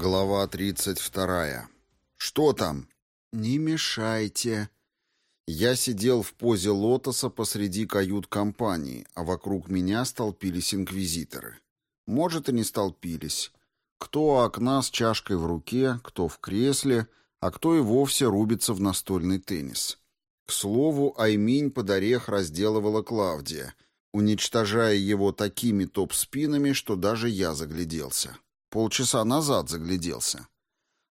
Глава 32. «Что там?» «Не мешайте». Я сидел в позе лотоса посреди кают-компании, а вокруг меня столпились инквизиторы. Может, и не столпились. Кто у окна с чашкой в руке, кто в кресле, а кто и вовсе рубится в настольный теннис. К слову, Айминь под орех разделывала Клавдия, уничтожая его такими топ-спинами, что даже я загляделся. Полчаса назад загляделся.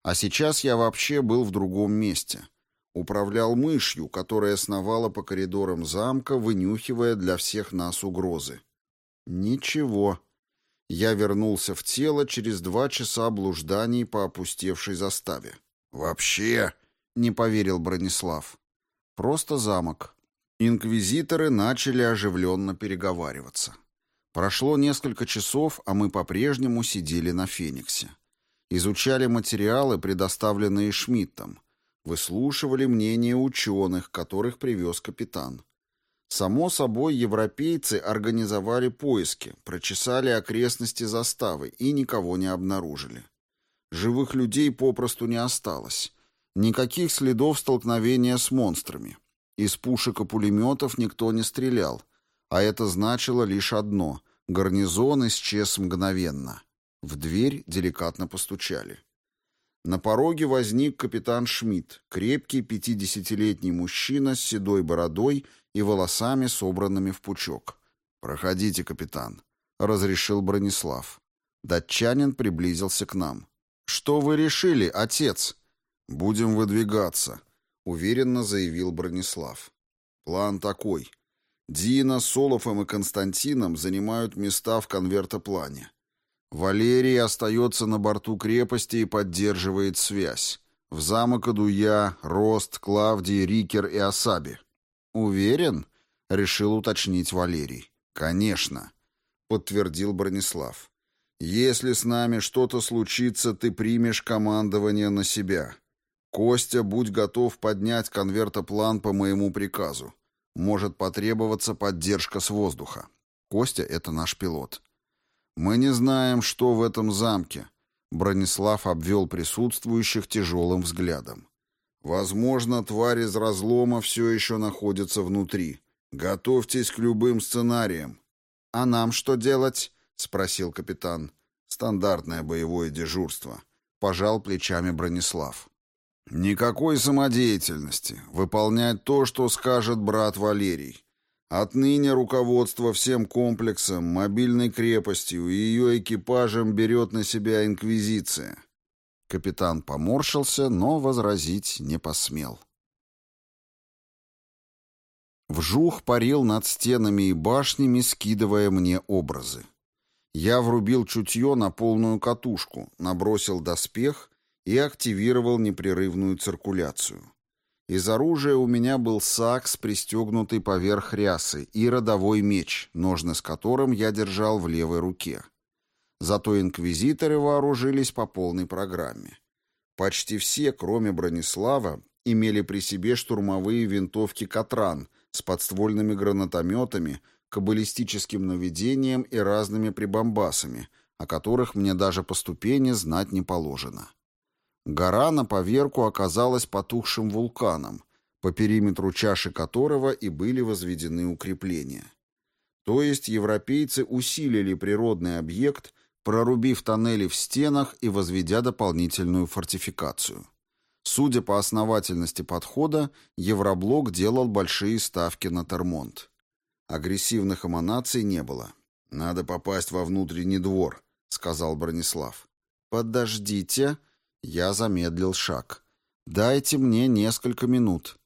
А сейчас я вообще был в другом месте. Управлял мышью, которая сновала по коридорам замка, вынюхивая для всех нас угрозы. Ничего. Я вернулся в тело через два часа блужданий по опустевшей заставе. «Вообще?» — не поверил Бронислав. «Просто замок». Инквизиторы начали оживленно переговариваться. Прошло несколько часов, а мы по-прежнему сидели на Фениксе. Изучали материалы, предоставленные Шмидтом. Выслушивали мнения ученых, которых привез капитан. Само собой, европейцы организовали поиски, прочесали окрестности заставы и никого не обнаружили. Живых людей попросту не осталось. Никаких следов столкновения с монстрами. Из пушек и пулеметов никто не стрелял, а это значило лишь одно Гарнизон исчез мгновенно. В дверь деликатно постучали. На пороге возник капитан Шмидт, крепкий пятидесятилетний мужчина с седой бородой и волосами, собранными в пучок. «Проходите, капитан», — разрешил Бронислав. Датчанин приблизился к нам. «Что вы решили, отец?» «Будем выдвигаться», — уверенно заявил Бронислав. «План такой. Дина, Солофом и Константином занимают места в конвертоплане. Валерий остается на борту крепости и поддерживает связь. В замок иду я, Рост, Клавдий, Рикер и Асаби. «Уверен?» — решил уточнить Валерий. «Конечно», — подтвердил Бронислав. «Если с нами что-то случится, ты примешь командование на себя. Костя, будь готов поднять конвертоплан по моему приказу. Может потребоваться поддержка с воздуха. Костя — это наш пилот. Мы не знаем, что в этом замке. Бронислав обвел присутствующих тяжелым взглядом. Возможно, тварь из разлома все еще находится внутри. Готовьтесь к любым сценариям. А нам что делать? Спросил капитан. Стандартное боевое дежурство. Пожал плечами Бронислав. Никакой самодеятельности. Выполнять то, что скажет брат Валерий. Отныне руководство всем комплексом, мобильной крепостью и ее экипажем берет на себя Инквизиция. Капитан поморщился, но возразить не посмел. Вжух парил над стенами и башнями, скидывая мне образы. Я врубил чутье на полную катушку, набросил доспех и активировал непрерывную циркуляцию. Из оружия у меня был сакс, пристегнутый поверх рясы, и родовой меч, ножны с которым я держал в левой руке. Зато инквизиторы вооружились по полной программе. Почти все, кроме Бронислава, имели при себе штурмовые винтовки «Катран» с подствольными гранатометами, каббалистическим наведением и разными прибамбасами, о которых мне даже по ступени знать не положено. Гора на поверку оказалась потухшим вулканом, по периметру чаши которого и были возведены укрепления. То есть европейцы усилили природный объект, прорубив тоннели в стенах и возведя дополнительную фортификацию. Судя по основательности подхода, Евроблок делал большие ставки на Термонт. Агрессивных эманаций не было. «Надо попасть во внутренний двор», — сказал Бронислав. «Подождите», я замедлил шаг. «Дайте мне несколько минут».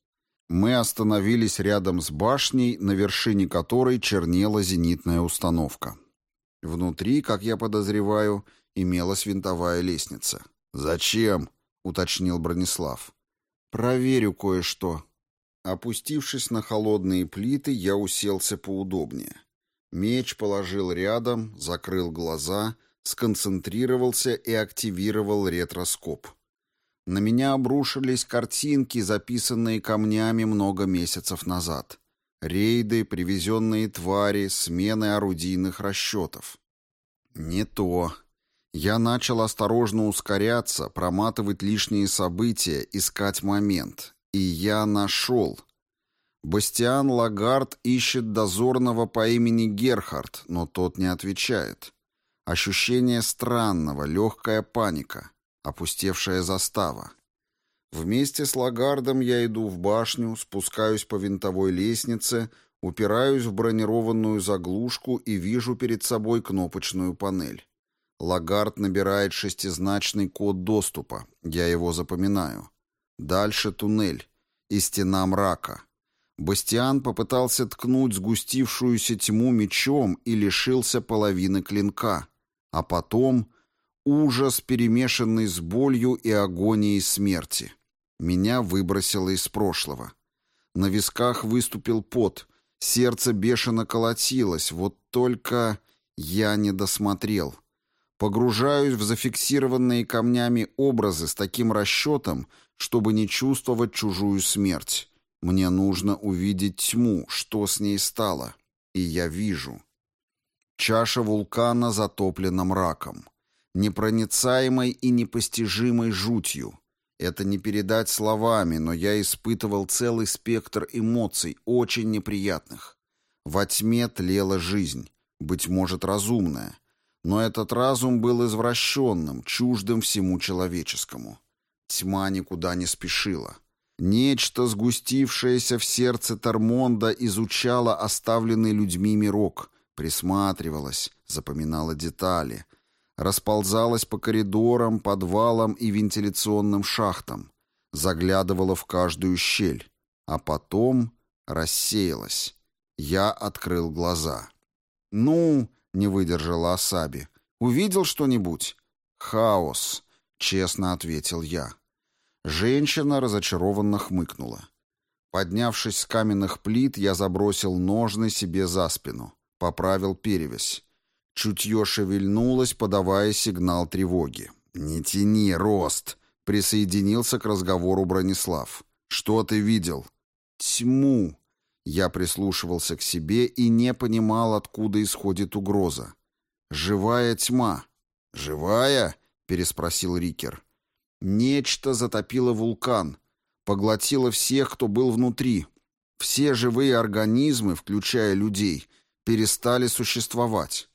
Мы остановились рядом с башней, на вершине которой чернела зенитная установка. Внутри, как я подозреваю, имелась винтовая лестница. «Зачем?» — уточнил Бронислав. «Проверю кое-что». Опустившись на холодные плиты, я уселся поудобнее. Меч положил рядом, закрыл глаза — сконцентрировался и активировал ретроскоп. На меня обрушились картинки, записанные камнями много месяцев назад. Рейды, привезенные твари, смены орудийных расчетов. Не то. Я начал осторожно ускоряться, проматывать лишние события, искать момент. И я нашел. Бастиан Лагард ищет дозорного по имени Герхард, но тот не отвечает. Ощущение странного, легкая паника, опустевшая застава. Вместе с Лагардом я иду в башню, спускаюсь по винтовой лестнице, упираюсь в бронированную заглушку и вижу перед собой кнопочную панель. Лагард набирает шестизначный код доступа. Я его запоминаю. Дальше туннель. И стена мрака. Бастиан попытался ткнуть сгустившуюся тьму мечом и лишился половины клинка. А потом ужас, перемешанный с болью и агонией смерти. Меня выбросило из прошлого. На висках выступил пот. Сердце бешено колотилось. Вот только я не досмотрел. Погружаюсь в зафиксированные камнями образы с таким расчетом, чтобы не чувствовать чужую смерть. Мне нужно увидеть тьму, что с ней стало. И я вижу. Чаша вулкана затоплена мраком. Непроницаемой и непостижимой жутью. Это не передать словами, но я испытывал целый спектр эмоций, очень неприятных. Во тьме тлела жизнь, быть может, разумная. Но этот разум был извращенным, чуждым всему человеческому. Тьма никуда не спешила. Нечто, сгустившееся в сердце Тормонда, изучало оставленный людьми мирок, присматривалось, запоминало детали, расползалось по коридорам, подвалам и вентиляционным шахтам, заглядывало в каждую щель, а потом рассеялось. Я открыл глаза. «Ну...» не выдержала Асаби. «Увидел что-нибудь?» «Хаос», — честно ответил я. Женщина разочарованно хмыкнула. Поднявшись с каменных плит, я забросил ножны себе за спину, поправил перевязь. Чутье шевельнулось, подавая сигнал тревоги. «Не тяни, Рост!» — присоединился к разговору Бронислав. «Что ты видел?» «Тьму!» Я прислушивался к себе и не понимал, откуда исходит угроза. «Живая тьма». «Живая?» — переспросил Рикер. «Нечто затопило вулкан, поглотило всех, кто был внутри. Все живые организмы, включая людей, перестали существовать».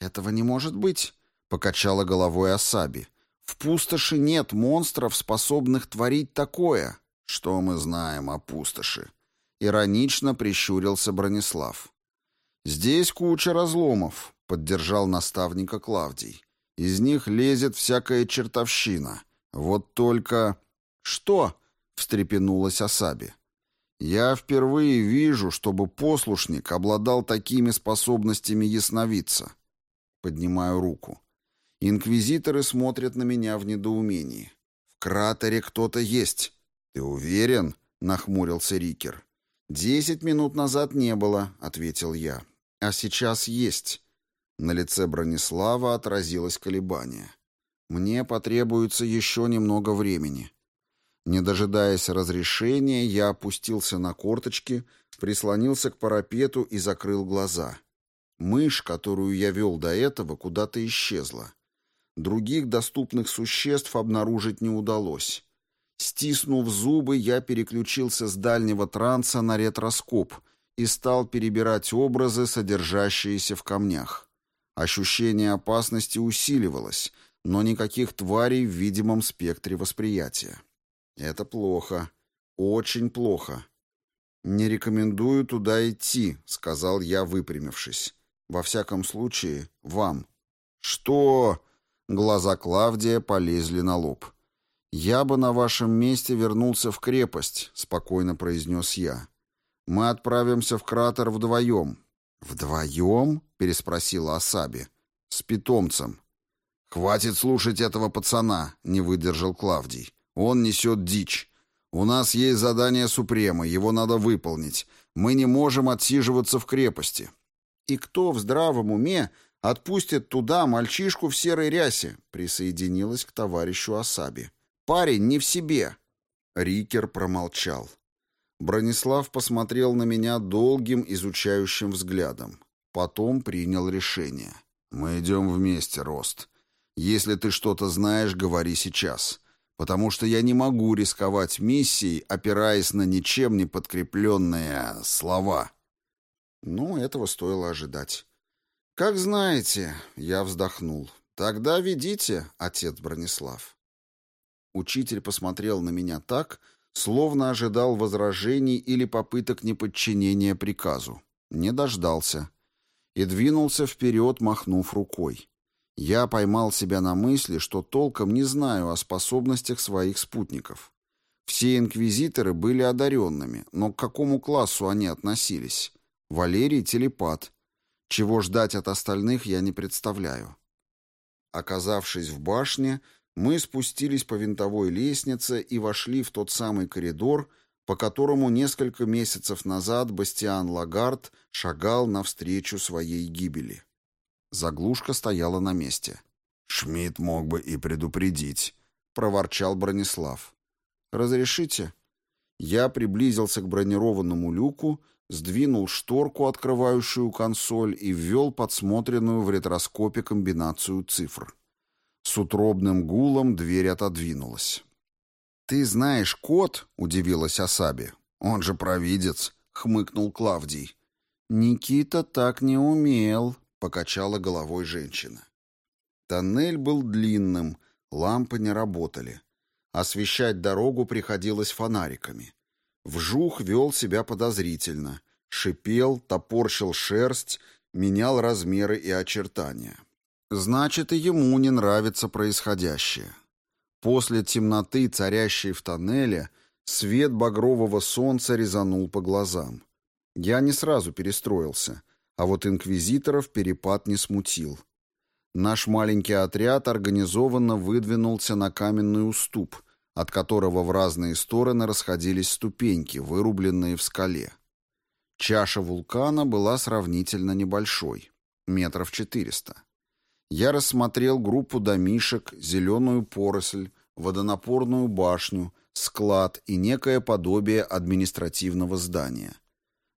«Этого не может быть», — покачала головой Асаби. «В пустоши нет монстров, способных творить такое». «Что мы знаем о пустоши?» Иронично прищурился Бронислав. «Здесь куча разломов», — поддержал наставника Клавдий. «Из них лезет всякая чертовщина. Вот только...» «Что?» — встрепенулась Асаби. «Я впервые вижу, чтобы послушник обладал такими способностями ясновидца». Поднимаю руку. Инквизиторы смотрят на меня в недоумении. «В кратере кто-то есть». «Ты уверен?» — нахмурился Рикер. «Десять минут назад не было», — ответил я. «А сейчас есть». На лице Бронислава отразилось колебание. «Мне потребуется еще немного времени». Не дожидаясь разрешения, я опустился на корточки, прислонился к парапету и закрыл глаза. Мышь, которую я вел до этого, куда-то исчезла. Других доступных существ обнаружить не удалось. Стиснув зубы, я переключился с дальнего транса на ретроскоп и стал перебирать образы, содержащиеся в камнях. Ощущение опасности усиливалось, но никаких тварей в видимом спектре восприятия. Это плохо. Очень плохо. «Не рекомендую туда идти», — сказал я, выпрямившись. «Во всяком случае, вам». «Что?» Глаза Клавдия полезли на лоб. «Я бы на вашем месте вернулся в крепость», — спокойно произнес я. «Мы отправимся в кратер вдвоем». «Вдвоем?» — переспросила Асаби. «С питомцем». «Хватит слушать этого пацана», — не выдержал Клавдий. «Он несет дичь. У нас есть задание Супрема, его надо выполнить. Мы не можем отсиживаться в крепости». «И кто в здравом уме отпустит туда мальчишку в серой рясе?» — присоединилась к товарищу Асаби. Парень не в себе». Рикер промолчал. Бронислав посмотрел на меня долгим изучающим взглядом. Потом принял решение. «Мы идем вместе, Рост. Если ты что-то знаешь, говори сейчас, потому что я не могу рисковать миссией, опираясь на ничем не подкрепленные слова». Ну, этого стоило ожидать. «Как знаете», — я вздохнул. «Тогда ведите, отец Бронислав». Учитель посмотрел на меня так, словно ожидал возражений или попыток неподчинения приказу. Не дождался. И двинулся вперед, махнув рукой. Я поймал себя на мысли, что толком не знаю о способностях своих спутников. Все инквизиторы были одаренными, но к какому классу они относились? Валерий — телепат. Чего ждать от остальных, я не представляю. Оказавшись в башне, мы спустились по винтовой лестнице и вошли в тот самый коридор, по которому несколько месяцев назад Бастиан Лагард шагал навстречу своей гибели. Заглушка стояла на месте. Шмидт мог бы и предупредить, проворчал Бронислав. Разрешите? Я приблизился к бронированному люку, сдвинул шторку, открывающую консоль, и ввел подсмотренную в ретроскопе комбинацию цифр. С утробным гулом дверь отодвинулась. «Ты знаешь код?» — удивилась Асаби. «Он же провидец», — хмыкнул Клавдий. «Никита так не умел», — покачала головой женщина. Тоннель был длинным, лампы не работали. Освещать дорогу приходилось фонариками. Вжух вел себя подозрительно. Шипел, топорщил шерсть, менял размеры и очертания. Значит, и ему не нравится происходящее. После темноты, царящей в тоннеле, свет багрового солнца резанул по глазам. Я не сразу перестроился, а вот инквизиторов перепад не смутил. Наш маленький отряд организованно выдвинулся на каменный уступ, от которого в разные стороны расходились ступеньки, вырубленные в скале. Чаша вулкана была сравнительно небольшой, метров четыреста. Я рассмотрел группу домишек, зеленую поросль, водонапорную башню, склад и некое подобие административного здания.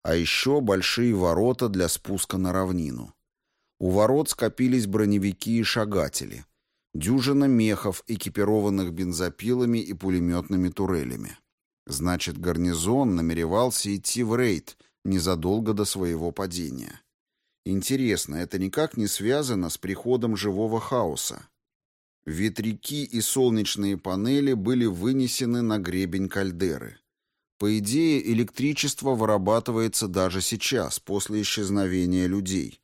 А еще большие ворота для спуска на равнину. У ворот скопились броневики и шагатели. Дюжина мехов, экипированных бензопилами и пулеметными турелями. Значит, гарнизон намеревался идти в рейд незадолго до своего падения. Интересно, это никак не связано с приходом живого хаоса. Ветряки и солнечные панели были вынесены на гребень кальдеры. По идее, электричество вырабатывается даже сейчас, после исчезновения людей.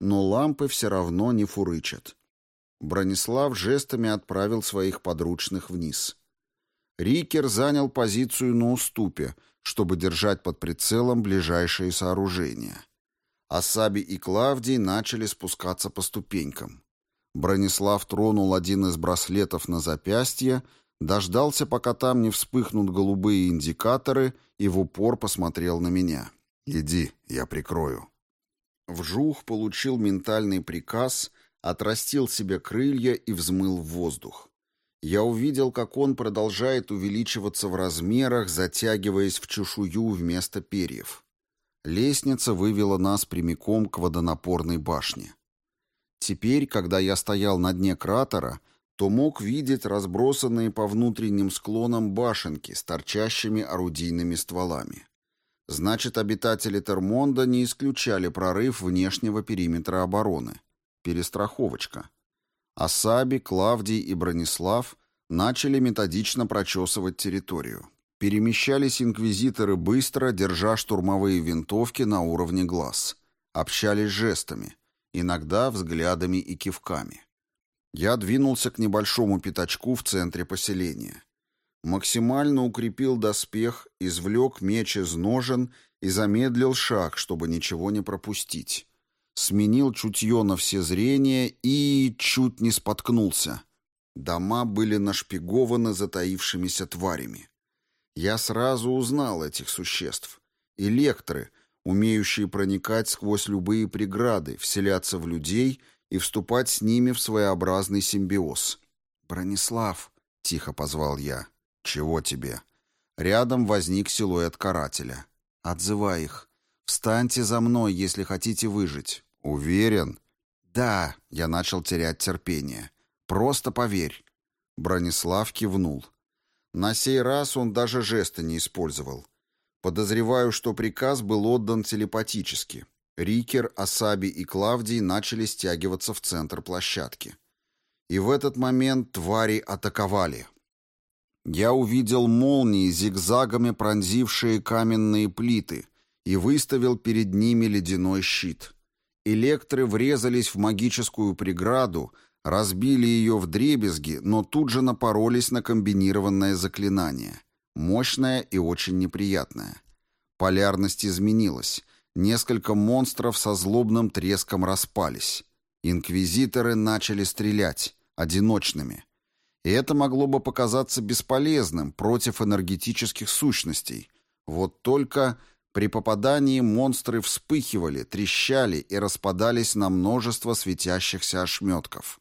Но лампы все равно не фурычат. Бронислав жестами отправил своих подручных вниз. Рикер занял позицию на уступе, чтобы держать под прицелом ближайшие сооружения. Асаби и Клавдий начали спускаться по ступенькам. Бронислав тронул один из браслетов на запястье, дождался, пока там не вспыхнут голубые индикаторы, и в упор посмотрел на меня. «Иди, я прикрою». Вжух получил ментальный приказ, отрастил себе крылья и взмыл в воздух. Я увидел, как он продолжает увеличиваться в размерах, затягиваясь в чешую вместо перьев. Лестница вывела нас прямиком к водонапорной башне. Теперь, когда я стоял на дне кратера, то мог видеть разбросанные по внутренним склонам башенки с торчащими орудийными стволами. Значит, обитатели Термонда не исключали прорыв внешнего периметра обороны. Перестраховочка. Асаби, Клавдий и Бронислав начали методично прочесывать территорию. Перемещались инквизиторы быстро, держа штурмовые винтовки на уровне глаз. Общались жестами, иногда взглядами и кивками. Я двинулся к небольшому пятачку в центре поселения. Максимально укрепил доспех, извлек меч из ножен и замедлил шаг, чтобы ничего не пропустить. Сменил чутье на все зрения и чуть не споткнулся. Дома были нашпигованы затаившимися тварями. Я сразу узнал этих существ. Электры, умеющие проникать сквозь любые преграды, вселяться в людей и вступать с ними в своеобразный симбиоз. «Бронислав», — тихо позвал я. «Чего тебе?» Рядом возник силуэт карателя. «Отзывай их. Встаньте за мной, если хотите выжить». «Уверен?» «Да», — я начал терять терпение. просто поверь». Бронислав кивнул. На сей раз он даже жеста не использовал. Подозреваю, что приказ был отдан телепатически. Рикер, Асаби и Клавдий начали стягиваться в центр площадки. И в этот момент твари атаковали. Я увидел молнии, зигзагами пронзившие каменные плиты, и выставил перед ними ледяной щит. Электры врезались в магическую преграду, разбили ее в дребезги, но тут же напоролись на комбинированное заклинание. Мощное и очень неприятное. Полярность изменилась. Несколько монстров со злобным треском распались. Инквизиторы начали стрелять, одиночными. И это могло бы показаться бесполезным против энергетических сущностей. Вот только при попадании монстры вспыхивали, трещали и распадались на множество светящихся ошметков.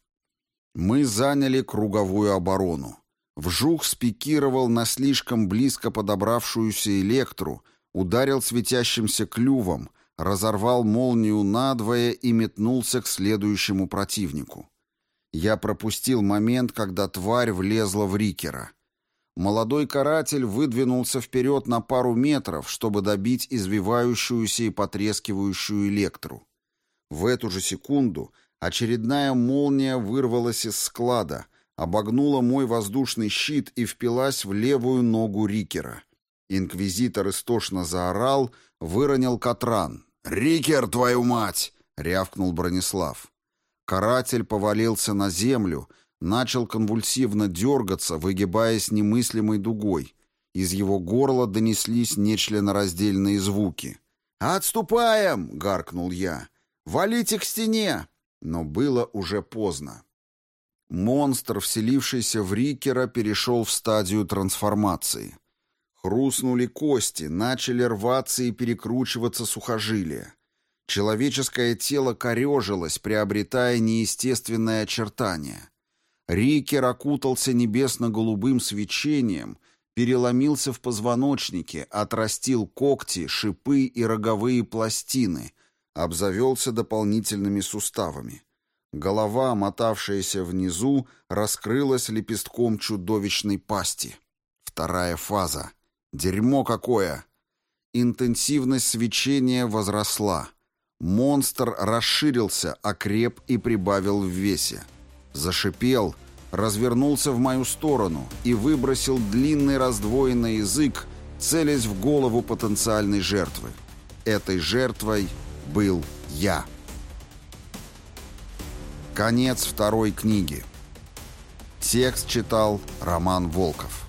Мы заняли круговую оборону. Вжух спикировал на слишком близко подобравшуюся электру, ударил светящимся клювом, разорвал молнию надвое и метнулся к следующему противнику. Я пропустил момент, когда тварь влезла в Рикера. Молодой каратель выдвинулся вперед на пару метров, чтобы добить извивающуюся и потрескивающую электру. В эту же секунду очередная молния вырвалась из склада, обогнула мой воздушный щит и впилась в левую ногу Рикера. Инквизитор истошно заорал, выронил Катран. «Рикер, твою мать!» — рявкнул Бронислав. Каратель повалился на землю, начал конвульсивно дергаться, выгибаясь немыслимой дугой. Из его горла донеслись нечленораздельные звуки. «Отступаем!» — гаркнул я. «Валите к стене!» Но было уже поздно. Монстр, вселившийся в Рикера, перешел в стадию трансформации. Хрустнули кости, начали рваться и перекручиваться сухожилия. Человеческое тело корежилось, приобретая неестественное очертание. Рикер окутался небесно-голубым свечением, переломился в позвоночнике, отрастил когти, шипы и роговые пластины, обзавелся дополнительными суставами. Голова, мотавшаяся внизу, раскрылась лепестком чудовищной пасти. Вторая фаза. Дерьмо какое! Интенсивность свечения возросла. Монстр расширился, окреп и прибавил в весе. Зашипел, развернулся в мою сторону и выбросил длинный раздвоенный язык, целясь в голову потенциальной жертвы. Этой жертвой был я. Конец второй книги. Текст читал Роман Волков.